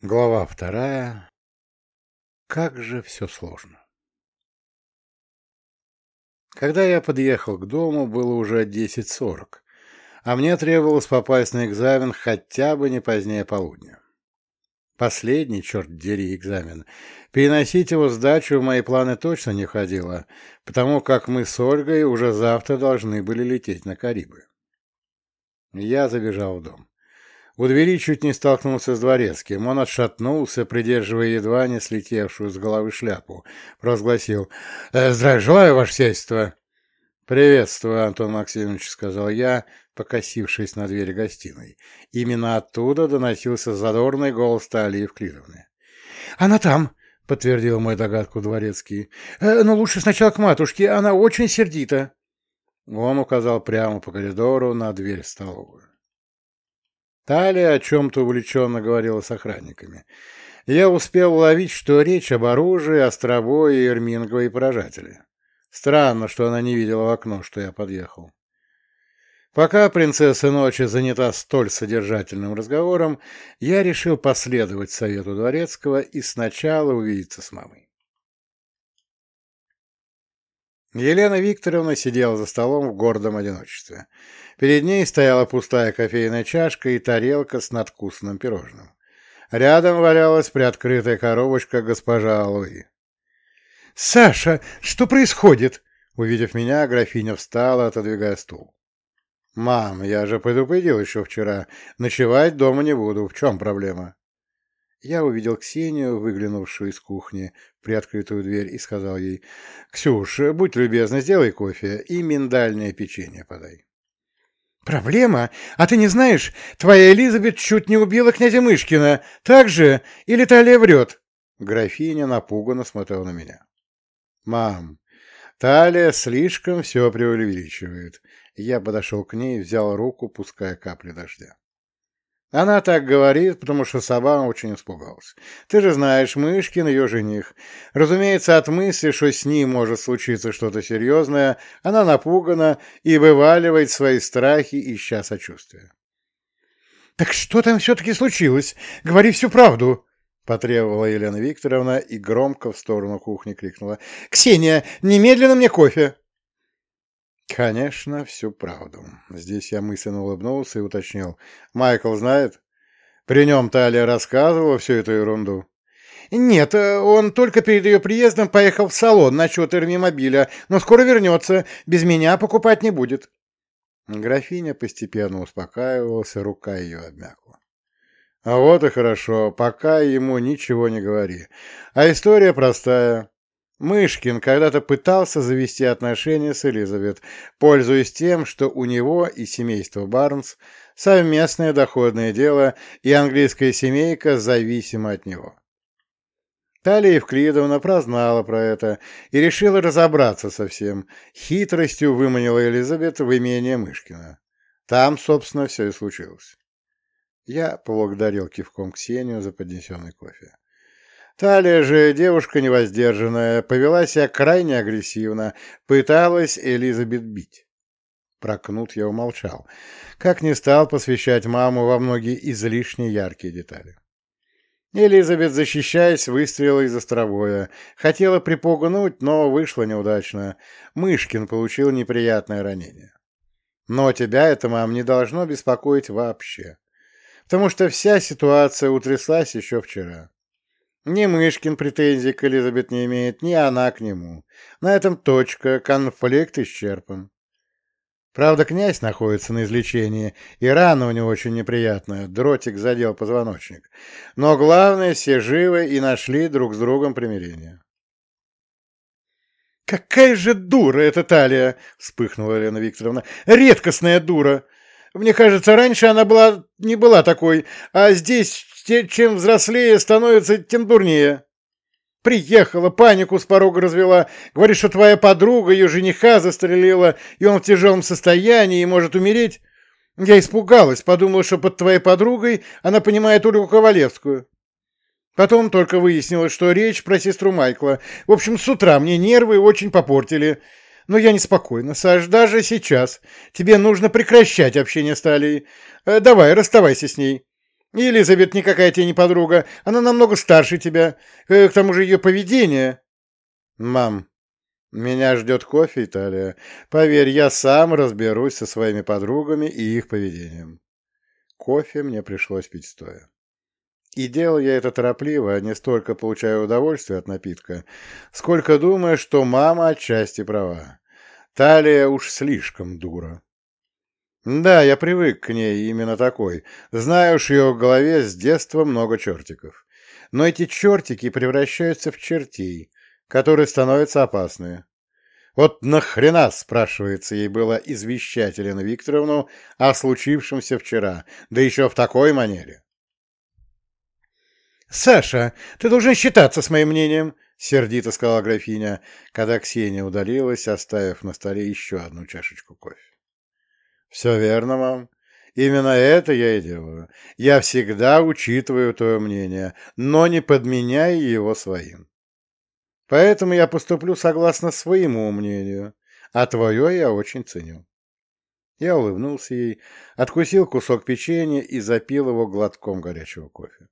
Глава вторая. Как же все сложно. Когда я подъехал к дому, было уже 10.40, а мне требовалось попасть на экзамен хотя бы не позднее полудня. Последний, черт дери, экзамен. Переносить его сдачу в мои планы точно не входило, потому как мы с Ольгой уже завтра должны были лететь на Карибы. Я забежал в дом. У двери чуть не столкнулся с дворецким. Он отшатнулся, придерживая едва не слетевшую с головы шляпу. Провозгласил. «Э, «Здравия желаю, ваше сельство!» «Приветствую, Антон Максимович», — сказал я, покосившись на дверь гостиной. Именно оттуда доносился задорный голос Талии Евклидовны. «Она там!» — подтвердил мой догадку дворецкий. «Э, «Но лучше сначала к матушке, она очень сердита». Он указал прямо по коридору на дверь в столовую. Талия о чем-то увлеченно говорила с охранниками. Я успел уловить, что речь об оружии, островое и эрминговой поражателе. Странно, что она не видела в окно, что я подъехал. Пока принцесса ночи занята столь содержательным разговором, я решил последовать совету дворецкого и сначала увидеться с мамой. Елена Викторовна сидела за столом в гордом одиночестве. Перед ней стояла пустая кофейная чашка и тарелка с надкусным пирожным. Рядом валялась приоткрытая коробочка госпожа Алуи. «Саша, что происходит?» Увидев меня, графиня встала, отодвигая стул. «Мам, я же предупредил еще вчера. Ночевать дома не буду. В чем проблема?» Я увидел Ксению, выглянувшую из кухни, приоткрытую дверь, и сказал ей, «Ксюш, будь любезна, сделай кофе и миндальное печенье подай». «Проблема? А ты не знаешь, твоя Элизабет чуть не убила князя Мышкина. Так же? Или Талия врет?» Графиня напуганно смотрела на меня. «Мам, Талия слишком все преувеличивает». Я подошел к ней взял руку, пуская капли дождя. Она так говорит, потому что сова очень испугалась. Ты же знаешь, Мышкин ее жених. Разумеется, от мысли, что с ним может случиться что-то серьезное, она напугана и вываливает свои страхи, ища сочувствия. «Так что там все-таки случилось? Говори всю правду!» — потребовала Елена Викторовна и громко в сторону кухни крикнула. «Ксения, немедленно мне кофе!» Конечно, всю правду. Здесь я мысленно улыбнулся и уточнил. Майкл знает? При нем Талия рассказывала всю эту ерунду? Нет, э, он только перед ее приездом поехал в салон насчет эрмимобиля, но скоро вернется, без меня покупать не будет. Графиня постепенно успокаивалась, рука ее обмякла. А вот и хорошо, пока ему ничего не говори. А история простая. Мышкин когда-то пытался завести отношения с Элизабет, пользуясь тем, что у него и семейства Барнс совместное доходное дело, и английская семейка зависима от него. Талия Евклидовна прознала про это и решила разобраться со всем. Хитростью выманила Элизабет в имение Мышкина. Там, собственно, все и случилось. Я поблагодарил кивком Ксению за поднесенный кофе. Талия же, девушка невоздержанная, повела себя крайне агрессивно, пыталась Элизабет бить. Прокнут я умолчал, как не стал посвящать маму во многие излишне яркие детали. Элизабет, защищаясь, выстрелила из островоя. Хотела припугнуть, но вышло неудачно. Мышкин получил неприятное ранение. Но тебя это, мам, не должно беспокоить вообще. Потому что вся ситуация утряслась еще вчера. Ни Мышкин претензий к Элизабет не имеет, ни она к нему. На этом точка, конфликт исчерпан. Правда, князь находится на излечении, и рана у него очень неприятная, дротик задел позвоночник. Но главное, все живы и нашли друг с другом примирение. «Какая же дура эта Талия!» — вспыхнула Елена Викторовна. «Редкостная дура! Мне кажется, раньше она была не была такой, а здесь чем взрослее становится, тем дурнее. Приехала, панику с порога развела. Говорит, что твоя подруга ее жениха застрелила, и он в тяжелом состоянии и может умереть. Я испугалась, подумала, что под твоей подругой она понимает Ольгу Ковалевскую. Потом только выяснилось, что речь про сестру Майкла. В общем, с утра мне нервы очень попортили. Но я неспокойна, Саш, даже сейчас. Тебе нужно прекращать общение с Талией. Э, давай, расставайся с ней. Элизабет никакая тебе не подруга, она намного старше тебя, э, к тому же ее поведение... Мам, меня ждет кофе, Италия. Поверь, я сам разберусь со своими подругами и их поведением. Кофе мне пришлось пить стоя. И делал я это торопливо, а не столько получая удовольствие от напитка, сколько думая, что мама отчасти права. Талия уж слишком дура. Да, я привык к ней именно такой. Знаю уж ее в голове с детства много чертиков. Но эти чертики превращаются в чертей, которые становятся опасны. Вот нахрена, спрашивается, ей было извещать Елену Викторовну о случившемся вчера, да еще в такой манере. «Саша, ты должен считаться с моим мнением», — сердито сказала графиня, когда Ксения удалилась, оставив на столе еще одну чашечку кофе. «Все верно, мам. Именно это я и делаю. Я всегда учитываю твое мнение, но не подменяя его своим. Поэтому я поступлю согласно своему мнению, а твое я очень ценю». Я улыбнулся ей, откусил кусок печенья и запил его глотком горячего кофе.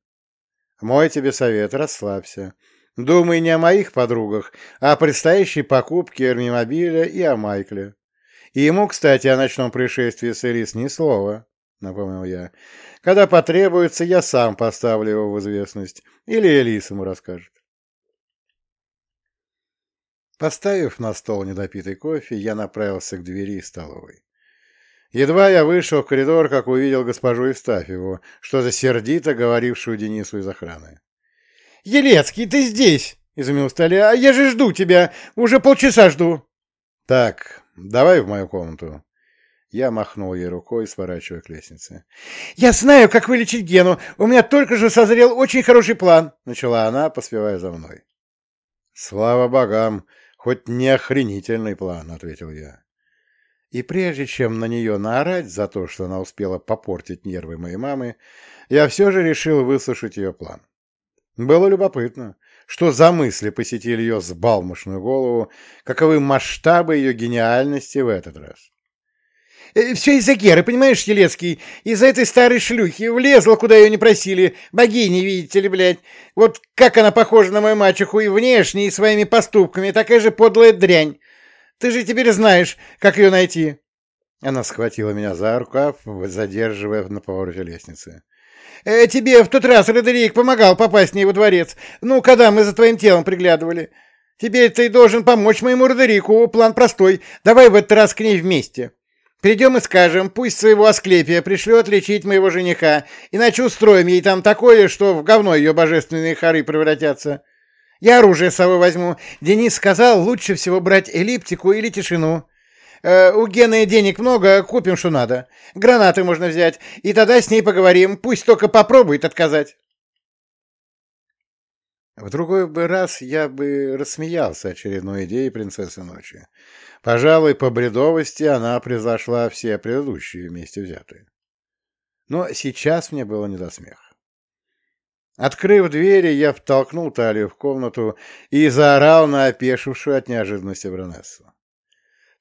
Мой тебе совет, расслабься. Думай не о моих подругах, а о предстоящей покупке Эрмимобиля и о Майкле. И ему, кстати, о ночном происшествии с Элис ни слова, — напомнил я. Когда потребуется, я сам поставлю его в известность. Или Элис ему расскажет. Поставив на стол недопитый кофе, я направился к двери столовой. Едва я вышел в коридор, как увидел госпожу Евстафьеву, что-то сердито говорившую Денису из охраны. — Елецкий, ты здесь! — изумился Таля. — А я же жду тебя! Уже полчаса жду! — Так, давай в мою комнату. Я махнул ей рукой, сворачивая к лестнице. — Я знаю, как вылечить Гену. У меня только же созрел очень хороший план, — начала она, поспевая за мной. — Слава богам, хоть не охренительный план, — ответил я. И прежде чем на нее наорать за то, что она успела попортить нервы моей мамы, я все же решил выслушать ее план. Было любопытно, что за мысли посетили ее сбалмошную голову, каковы масштабы ее гениальности в этот раз. «Э, «Все из-за Геры, понимаешь, Елецкий? Из-за этой старой шлюхи. Влезла, куда ее не просили. Богини, видите ли, блядь. Вот как она похожа на мою мачеху и внешне, и своими поступками, такая же подлая дрянь. Ты же теперь знаешь, как ее найти. Она схватила меня за рукав, задерживая на повороте лестницы. «Э, «Тебе в тот раз Родерик помогал попасть с ней во дворец. Ну, когда мы за твоим телом приглядывали. Теперь ты должен помочь моему Родерику. План простой. Давай в этот раз к ней вместе. Придем и скажем, пусть своего Асклепия пришлет лечить моего жениха, иначе устроим ей там такое, что в говно ее божественные хоры превратятся. Я оружие с собой возьму. Денис сказал, лучше всего брать эллиптику или тишину. Э, у Гены денег много, купим, что надо. Гранаты можно взять, и тогда с ней поговорим. Пусть только попробует отказать. В другой бы раз я бы рассмеялся очередной идеей принцессы ночи. Пожалуй, по бредовости она превзошла все предыдущие вместе взятые. Но сейчас мне было не до смеха. Открыв двери, я втолкнул талию в комнату и заорал на опешившую от неожиданности Бронессу.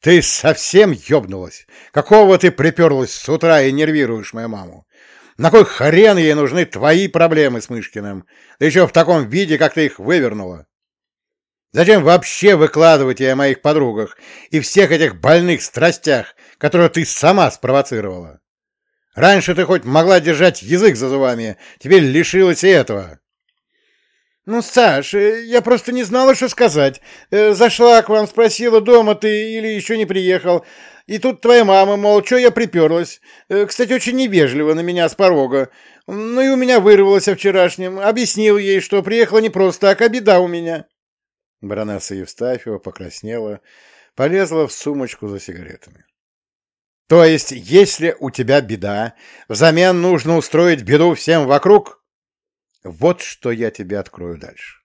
«Ты совсем ёбнулась? Какого ты приперлась с утра и нервируешь мою маму? На кой хрен ей нужны твои проблемы с Мышкиным? Да еще в таком виде, как ты их вывернула. Зачем вообще выкладывать ей о моих подругах и всех этих больных страстях, которые ты сама спровоцировала? Раньше ты хоть могла держать язык за зубами, теперь лишилась и этого. «Ну, Саш, э, я просто не знала, что сказать. Э, зашла к вам, спросила, дома ты или еще не приехал. И тут твоя мама, мол, что я приперлась. Э, кстати, очень невежливо на меня с порога. Ну и у меня вырвалось о вчерашнем. Объяснил ей, что приехала не просто так, а беда у меня». Баронесса Евстафьева покраснела, полезла в сумочку за сигаретами. То есть, если у тебя беда, взамен нужно устроить беду всем вокруг? Вот что я тебе открою дальше.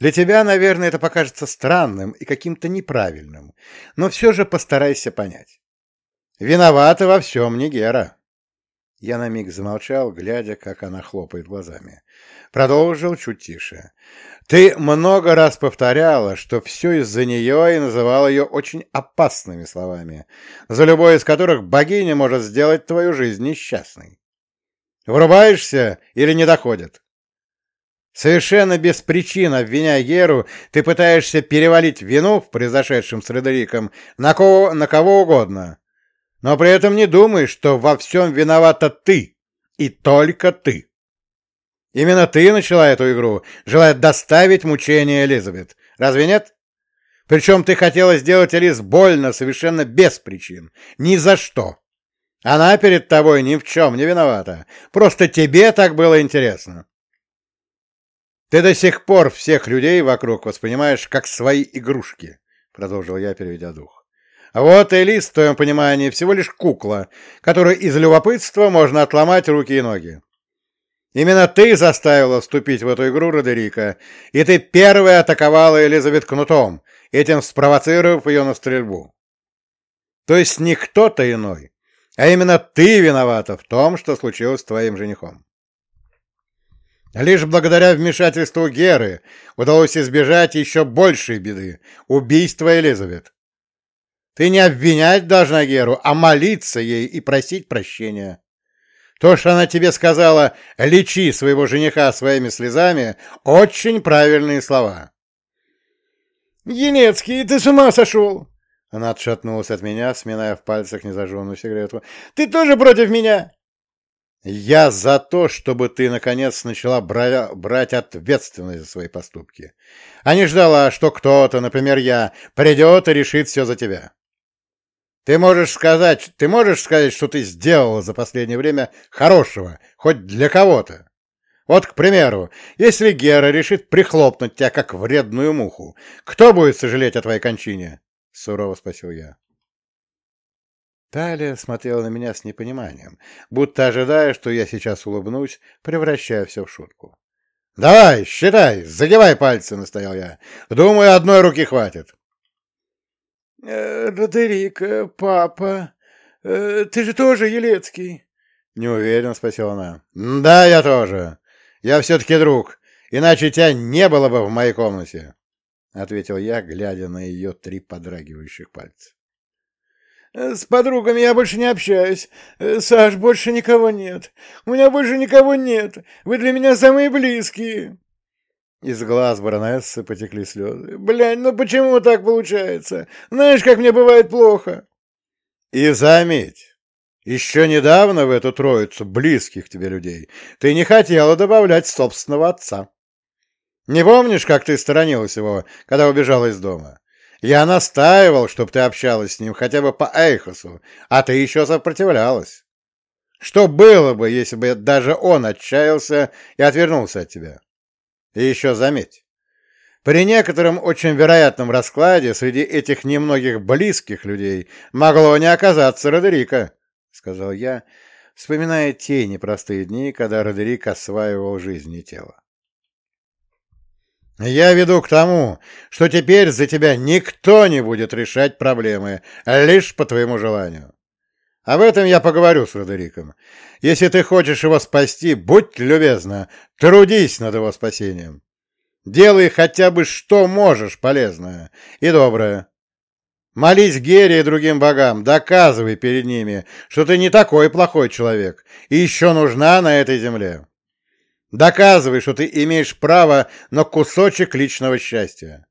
Для тебя, наверное, это покажется странным и каким-то неправильным, но все же постарайся понять. Виновата во всем не Гера. Я на миг замолчал, глядя, как она хлопает глазами. Продолжил чуть тише. Ты много раз повторяла, что все из-за нее и называла ее очень опасными словами, за любой из которых богиня может сделать твою жизнь несчастной. Врубаешься или не доходит? Совершенно без причин, обвиняя Геру, ты пытаешься перевалить вину в произошедшем с Фредериком на кого, на кого угодно, но при этом не думаешь, что во всем виновата ты, и только ты. Именно ты начала эту игру, желая доставить мучения Элизабет. Разве нет? Причем ты хотела сделать Элиз больно совершенно без причин. Ни за что. Она перед тобой ни в чем не виновата. Просто тебе так было интересно. Ты до сих пор всех людей вокруг воспринимаешь как свои игрушки, продолжил я, переведя дух. А вот Элис, в твоем понимании, всего лишь кукла, которую из любопытства можно отломать руки и ноги. Именно ты заставила вступить в эту игру Родерика, и ты первая атаковала Элизабет кнутом, этим спровоцировав ее на стрельбу. То есть не кто-то иной, а именно ты виновата в том, что случилось с твоим женихом. Лишь благодаря вмешательству Геры удалось избежать еще большей беды — убийства Элизабет. Ты не обвинять должна Геру, а молиться ей и просить прощения. То, что она тебе сказала «лечи своего жениха своими слезами» — очень правильные слова. «Елецкий, ты с ума сошел!» Она отшатнулась от меня, сминая в пальцах незажженную сигарету. «Ты тоже против меня?» «Я за то, чтобы ты, наконец, начала бра брать ответственность за свои поступки, а не ждала, что кто-то, например, я, придет и решит все за тебя. Ты можешь сказать, ты можешь сказать, что ты сделала за последнее время хорошего, хоть для кого-то. Вот, к примеру, если Гера решит прихлопнуть тебя, как вредную муху, кто будет сожалеть о твоей кончине? — сурово спросил я. Талия смотрела на меня с непониманием, будто ожидая, что я сейчас улыбнусь, превращая все в шутку. — Давай, считай, загибай пальцы, — настоял я. — Думаю, одной руки хватит. «Э, — Родерик, э, папа, э, ты же тоже Елецкий? — неуверенно спросила она. — Да, я тоже. Я все-таки друг, иначе тебя не было бы в моей комнате, — ответил я, глядя на ее три подрагивающих пальца. — С подругами я больше не общаюсь. Саш, больше никого нет. У меня больше никого нет. Вы для меня самые близкие. Из глаз баронессы потекли слезы. Блядь, ну почему так получается? Знаешь, как мне бывает плохо. И заметь, еще недавно в эту троицу близких тебе людей ты не хотела добавлять собственного отца. Не помнишь, как ты сторонилась его, когда убежала из дома? Я настаивал, чтобы ты общалась с ним хотя бы по Эйхосу, а ты еще сопротивлялась. Что было бы, если бы даже он отчаялся и отвернулся от тебя? И еще заметь, при некотором очень вероятном раскладе среди этих немногих близких людей могло не оказаться Родерика сказал я, вспоминая те непростые дни, когда Родерик осваивал жизнь и тело. «Я веду к тому, что теперь за тебя никто не будет решать проблемы, лишь по твоему желанию. Об этом я поговорю с Родериком. Если ты хочешь его спасти, будь любезна, трудись над его спасением. Делай хотя бы что можешь полезное и доброе. Молись Гере и другим богам, доказывай перед ними, что ты не такой плохой человек и еще нужна на этой земле. Доказывай, что ты имеешь право на кусочек личного счастья.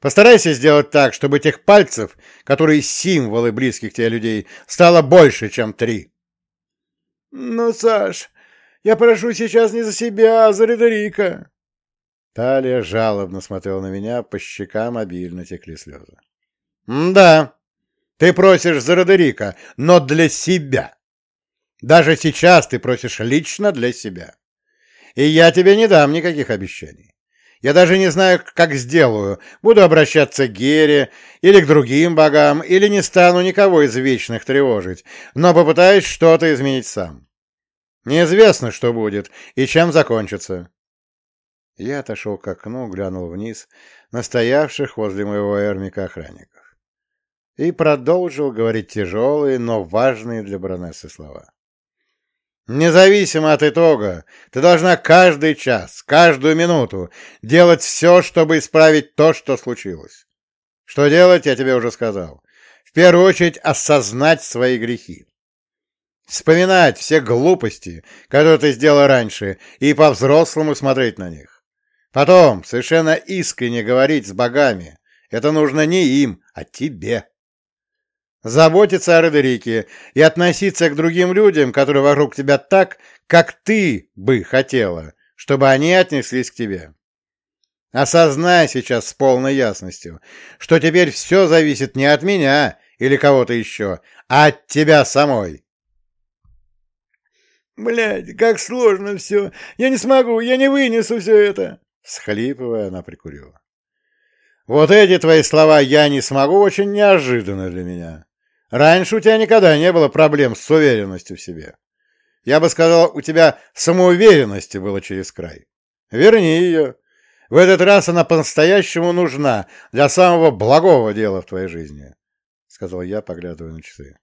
Постарайся сделать так, чтобы этих пальцев, которые символы близких тебе людей, стало больше, чем три. Ну, Саш, я прошу сейчас не за себя, а за Редерика. Талия жалобно смотрела на меня, по щекам обильно текли слезы. «Да, ты просишь за Родерика, но для себя. Даже сейчас ты просишь лично для себя. И я тебе не дам никаких обещаний. Я даже не знаю, как сделаю. Буду обращаться к Гере или к другим богам, или не стану никого из вечных тревожить, но попытаюсь что-то изменить сам. Неизвестно, что будет и чем закончится. Я отошел к окну, глянул вниз на стоявших возле моего эрмика охранников и продолжил говорить тяжелые, но важные для баронессы слова. Независимо от итога, ты должна каждый час, каждую минуту делать все, чтобы исправить то, что случилось. Что делать, я тебе уже сказал. В первую очередь осознать свои грехи. Вспоминать все глупости, которые ты сделал раньше, и по-взрослому смотреть на них. Потом совершенно искренне говорить с богами. Это нужно не им, а тебе. Заботиться о Родерике и относиться к другим людям, которые вокруг тебя так, как ты бы хотела, чтобы они отнеслись к тебе. Осознай сейчас с полной ясностью, что теперь все зависит не от меня или кого-то еще, а от тебя самой. Блядь, как сложно все. Я не смогу, я не вынесу все это. Схлипывая, она прикурила. Вот эти твои слова «я не смогу» очень неожиданны для меня. Раньше у тебя никогда не было проблем с уверенностью в себе. Я бы сказал, у тебя самоуверенности было через край. Верни ее. В этот раз она по-настоящему нужна для самого благого дела в твоей жизни, — сказал я, поглядывая на часы.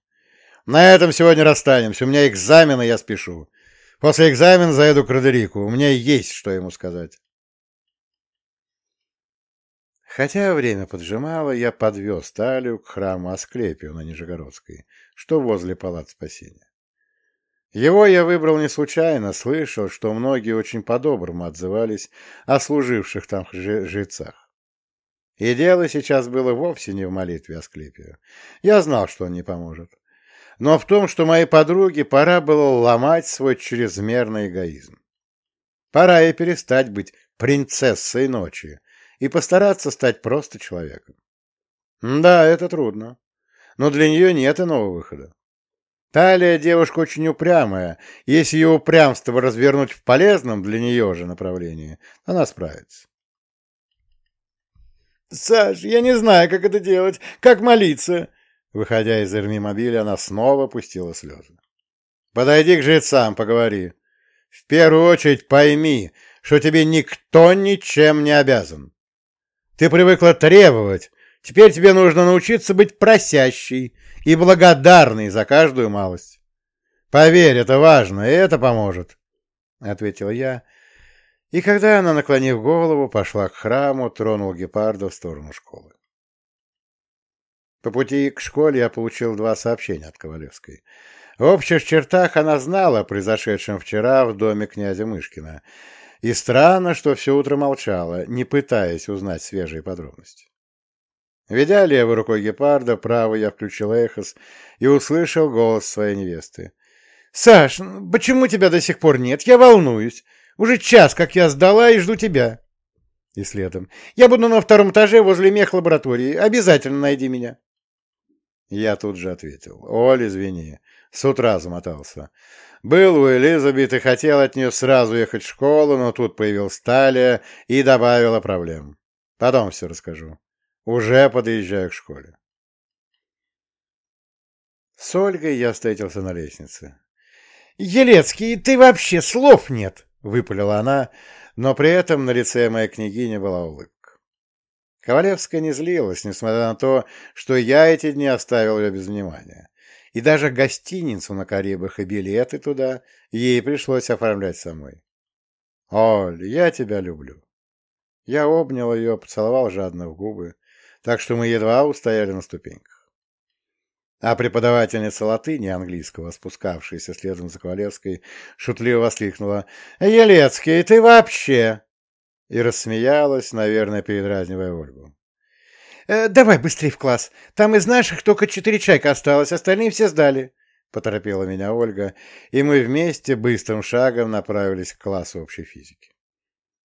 На этом сегодня расстанемся. У меня экзамен, и я спешу. После экзамена заеду к Родерику. У меня есть что ему сказать. Хотя время поджимало, я подвез Талию к храму Асклепию на Нижегородской, что возле палат спасения. Его я выбрал не случайно, слышал, что многие очень по-доброму отзывались о служивших там жрецах. И дело сейчас было вовсе не в молитве Асклепию. Я знал, что он не поможет но в том, что моей подруге пора было ломать свой чрезмерный эгоизм. Пора ей перестать быть принцессой ночи и постараться стать просто человеком. Да, это трудно, но для нее нет иного выхода. Талия девушка очень упрямая, если ее упрямство развернуть в полезном для нее же направлении, она справится. «Саш, я не знаю, как это делать, как молиться. Выходя из эрмимобиля, она снова пустила слезы. «Подойди к жрецам, поговори. В первую очередь пойми, что тебе никто ничем не обязан. Ты привыкла требовать, теперь тебе нужно научиться быть просящей и благодарной за каждую малость. Поверь, это важно, и это поможет», — ответил я, и когда она, наклонив голову, пошла к храму, тронул гепарда в сторону школы. По пути к школе я получил два сообщения от Ковалевской. В общих чертах она знала о произошедшем вчера в доме князя Мышкина. И странно, что все утро молчала, не пытаясь узнать свежие подробности. Ведя левой рукой гепарда, правой я включил эхос и услышал голос своей невесты. — Саш, почему тебя до сих пор нет? Я волнуюсь. Уже час, как я сдала, и жду тебя. И следом. Я буду на втором этаже возле мех-лаборатории. Обязательно найди меня. Я тут же ответил. «Оль, извини, с утра замотался. Был у Элизабет и хотел от нее сразу ехать в школу, но тут появилась Талия и добавила проблем. Потом все расскажу. Уже подъезжаю к школе». С Ольгой я встретился на лестнице. «Елецкий, ты вообще слов нет!» — выпалила она, но при этом на лице моей княгини была улыбка. Ковалевская не злилась, несмотря на то, что я эти дни оставил ее без внимания. И даже гостиницу на Карибах и билеты туда ей пришлось оформлять самой. «Оль, я тебя люблю». Я обнял ее, поцеловал жадно в губы, так что мы едва устояли на ступеньках. А преподавательница латыни английского, спускавшаяся следом за Ковалевской, шутливо воскликнула «Елецкий, ты вообще!» и рассмеялась, наверное, передразнивая Ольгу. «Э, «Давай быстрее в класс. Там из наших только четыре чайка осталось, остальные все сдали», — поторопила меня Ольга, и мы вместе быстрым шагом направились к классу общей физики.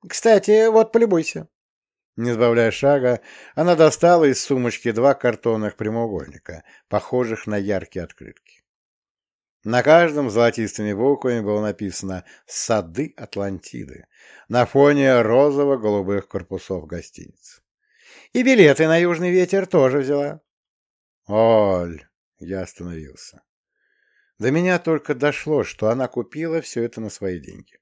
«Кстати, вот полюбуйся». Не сбавляя шага, она достала из сумочки два картонных прямоугольника, похожих на яркие открытки. На каждом золотистыми буквами было написано «Сады Атлантиды» на фоне розово-голубых корпусов гостиниц. И билеты на Южный ветер тоже взяла. Оль, я остановился. До меня только дошло, что она купила все это на свои деньги.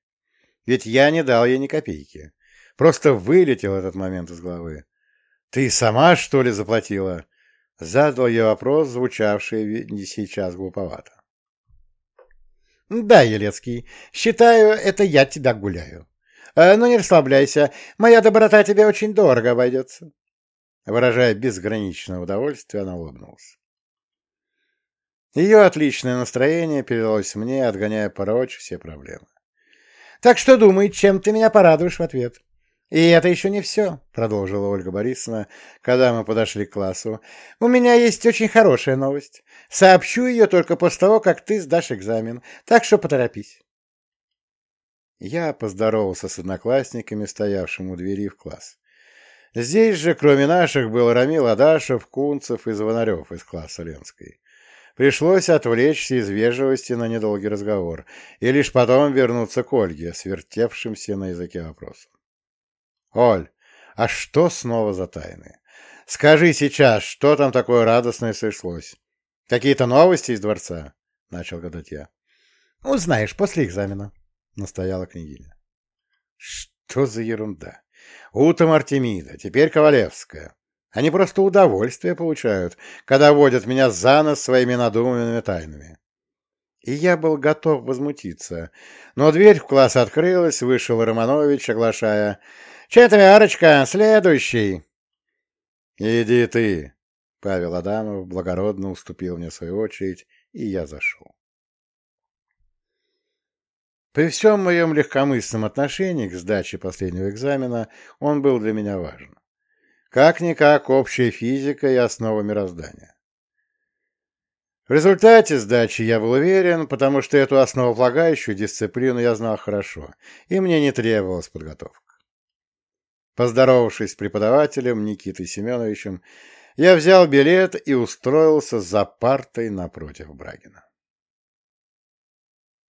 Ведь я не дал ей ни копейки. Просто вылетел этот момент из головы. «Ты сама, что ли, заплатила?» Задал я вопрос, звучавший сейчас глуповато. «Да, Елецкий, считаю, это я тебя гуляю. Э, но не расслабляйся, моя доброта тебе очень дорого обойдется». Выражая безграничное удовольствие, она улыбнулась. Ее отличное настроение передалось мне, отгоняя прочь все проблемы. «Так что думай, чем ты меня порадуешь в ответ?» «И это еще не все», — продолжила Ольга Борисовна, когда мы подошли к классу. «У меня есть очень хорошая новость. Сообщу ее только после того, как ты сдашь экзамен, так что поторопись». Я поздоровался с одноклассниками, стоявшими у двери в класс. Здесь же, кроме наших, был Рамил Адашев, Кунцев и Звонарев из класса Ленской. Пришлось отвлечься из вежливости на недолгий разговор и лишь потом вернуться к Ольге, свертевшимся на языке вопросом. «Оль, а что снова за тайны? Скажи сейчас, что там такое радостное сошлось? Какие-то новости из дворца?» — начал гадать я. «Узнаешь после экзамена», — настояла княгиня. «Что за ерунда? Утром Артемида, теперь Ковалевская. Они просто удовольствие получают, когда водят меня за нос своими надуманными тайнами». И я был готов возмутиться, но дверь в класс открылась, вышел Романович, оглашая Четверочка, следующий. Иди ты. Павел Адамов благородно уступил мне свою очередь, и я зашел. При всем моем легкомысленном отношении к сдаче последнего экзамена он был для меня важен. Как-никак общая физика и основа мироздания. В результате сдачи я был уверен, потому что эту основополагающую дисциплину я знал хорошо, и мне не требовалась подготовка. Поздоровавшись с преподавателем Никитой Семеновичем, я взял билет и устроился за партой напротив Брагина.